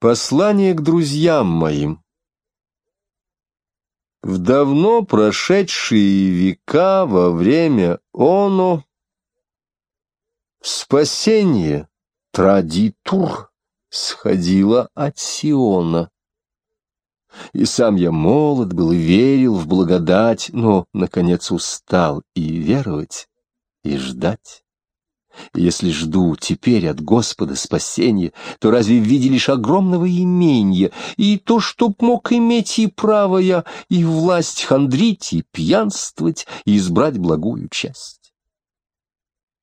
Послание к друзьям моим. В давно прошедшие века во время оно спасение традитур сходило от Сиона. И сам я молод был и верил в благодать, но, наконец, устал и веровать, и ждать. Если жду теперь от Господа спасения, то разве в виде лишь огромного имения, и то, чтоб мог иметь и право я, и власть хандрить, и пьянствовать, и избрать благую часть?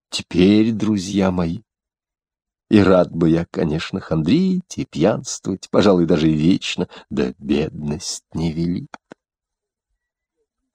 Теперь, друзья мои, и рад бы я, конечно, хандрить и пьянствовать, пожалуй, даже вечно, да бедность не велит.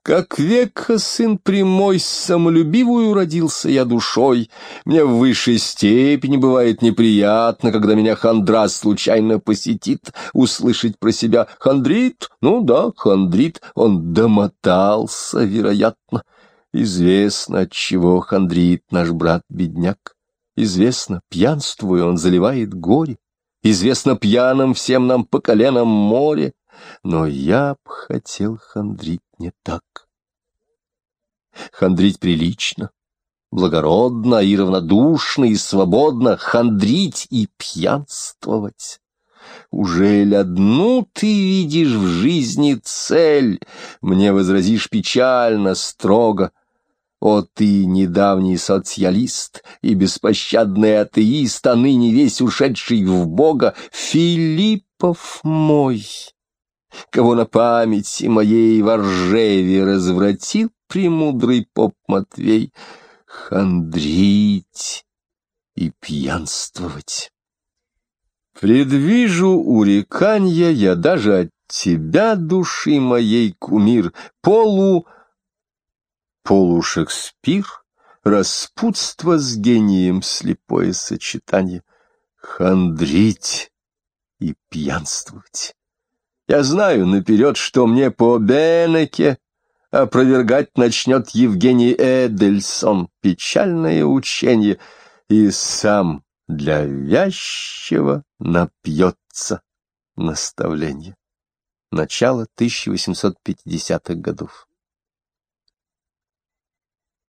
Как века сын прямой, самолюбивую родился я душой. Мне в высшей степени бывает неприятно, когда меня хандра случайно посетит, услышать про себя «хандрит». Ну да, хандрит, он домотался, вероятно. Известно, от чего хандрит наш брат-бедняк. Известно, пьянствуя, он заливает горе. Известно, пьяным всем нам по коленам море. Но я б хотел хандрить не так. Хандрить прилично, благородно и равнодушно и свободно, хандрить и пьянствовать. Ужель одну ты видишь в жизни цель? Мне возразишь печально, строго. О, ты, недавний социалист и беспощадный атеист, а ныне весь ушедший в Бога, Филиппов мой! Кого на памяти моей во ржеве развратил премудрый поп Матвей, хандрить и пьянствовать. Предвижу уреканья я даже от тебя, души моей, кумир, полу... полу Шекспир, распутство с гением слепое сочетание, хандрить и пьянствовать. Я знаю наперед, что мне по Бенеке опровергать начнет Евгений Эдельсон. Печальное учение. И сам для вязчего напьется наставление. Начало 1850-х годов.